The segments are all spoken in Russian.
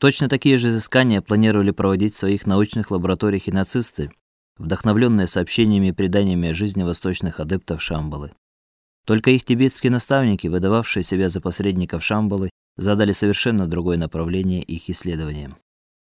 Точно такие же изыскания планировали проводить в своих научных лабораториях и нацисты, вдохновленные сообщениями и преданиями о жизни восточных адептов Шамбалы. Только их тибетские наставники, выдававшие себя за посредников Шамбалы, задали совершенно другое направление их исследованиям.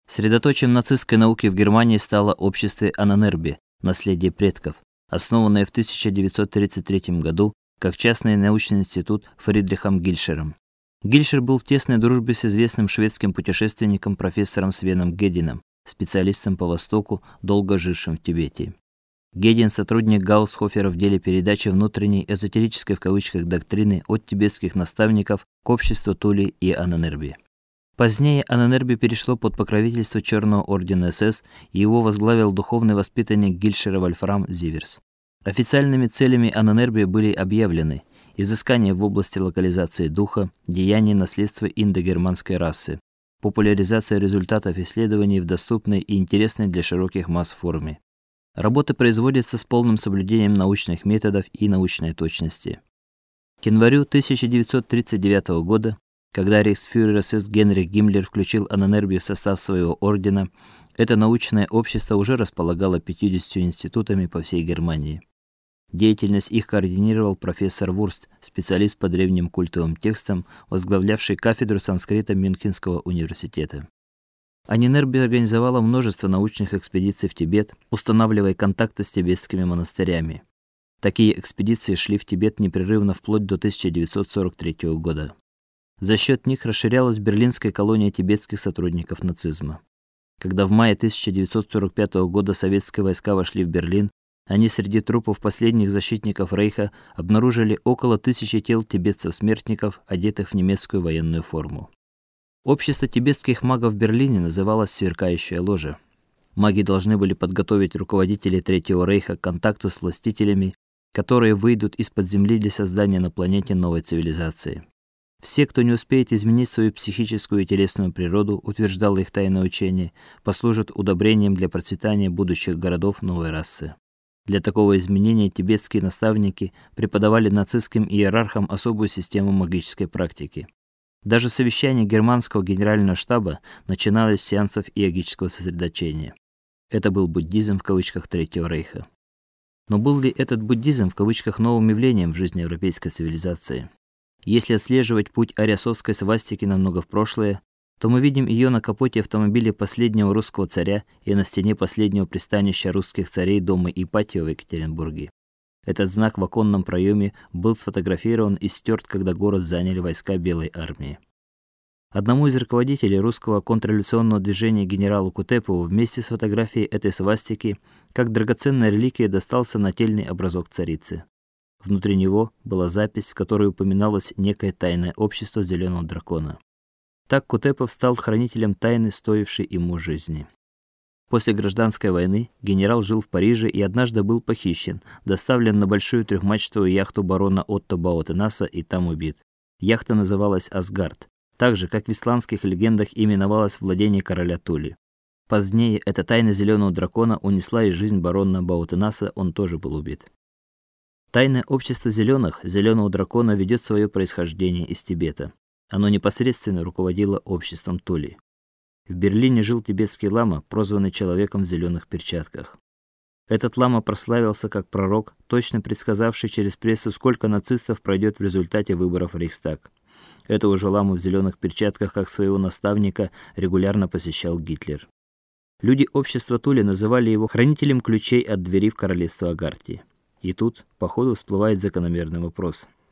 Средоточием нацистской науки в Германии стало общество Ананерби, наследие предков, основанное в 1933 году как частный научный институт Фридрихом Гильшером. Гильшер был в тесной дружбе с известным шведским путешественником профессором Свеном Гедином, специалистом по Востоку, долго жившим в Тибете. Гедин сотрудник Гаусхофера в деле передачи внутренней эзотерической в кавычках доктрины от тибетских наставников к обществу Тули и Ананерби. Позднее Ананерби перешло под покровительство Черного ордена СС, и его возглавил духовный воспитанник Гильшера Вольфрам Зиверс. Официальными целями Ананерби были объявлены: изыскание в области локализации духа, деяний наследства индогерманской расы, популяризация результатов исследований в доступной и интересной для широких масс форме. Работы производятся с полным соблюдением научных методов и научной точности. К январю 1939 года, когда рейхсфюрер СС Генрих Гиммлер включил Ананерби в состав своего ордена, это научное общество уже располагало 50 институтами по всей Германии. Деятельность их координировал профессор Вурст, специалист по древним культовым текстам, возглавлявший кафедру санскрита Мюнхенского университета. Анинерби организовала множество научных экспедиций в Тибет, устанавливая контакты с тибетскими монастырями. Такие экспедиции шли в Тибет непрерывно вплоть до 1943 года. За счет них расширялась берлинская колония тибетских сотрудников нацизма. Когда в мае 1945 года советские войска вошли в Берлин, они среди трупов последних защитников Рейха обнаружили около тысячи тел тибетцев-смертников, одетых в немецкую военную форму. Общество тибетских магов в Берлине называлось Сверкающая ложа. Маги должны были подготовить руководителей Третьего Рейха к контакту с властителями, которые выйдут из-под земли для создания на планете новой цивилизации. Все, кто не успеет изменить свою психическую и телесную природу, утверждало их тайное учение, послужат удобрением для процветания будущих городов новой расы. Для такого изменения тибетские наставники преподавали нацистским иерархам особую систему магической практики. Даже совещания германского генерального штаба начиналось с сеансов иогического сосредоточения. Это был буддизм в кавычках Третьего рейха. Но был ли этот буддизм в кавычках новым явлением в жизни европейской цивилизации? Если отслеживать путь ариасовской свастики намного в прошлое, то мы видим ее на капоте автомобиля последнего русского царя и на стене последнего пристанища русских царей дома Ипатьева в Екатеринбурге. Этот знак в оконном проеме был сфотографирован и стерт, когда город заняли войска Белой армии. Одному из руководителей русского контрреволюционного движения генералу Кутепову вместе с фотографией этой свастики, как драгоценная реликвия, достался нательный образок царицы. Внутри него была запись, в которой упоминалось некое тайное общество зеленого дракона. Так Кутепов стал хранителем тайны, стоившей ему жизни. После гражданской войны генерал жил в Париже и однажды был похищен, доставлен на большую трехмачтовую яхту барона Отто Баутенаса и там убит. Яхта называлась Асгард, так же как в исландских легендах именовалось владение короля Тули. Позднее эта тайна зеленого дракона унесла и жизнь барона Баутенаса, он тоже был убит. Тайное общество зеленых, зеленого дракона ведет свое происхождение из Тибета. Оно непосредственно руководило обществом Тули. В Берлине жил тибетский лама, прозванный человеком в зеленых перчатках. Этот лама прославился как пророк, точно предсказавший через прессу, сколько нацистов пройдет в результате выборов в Рейхстаг. Этого же ламу в зеленых перчатках, как своего наставника, регулярно посещал Гитлер. Люди общества Тули называли его хранителем ключей от двери в королевство Агартии. И тут, по ходу всплывает закономерный вопрос: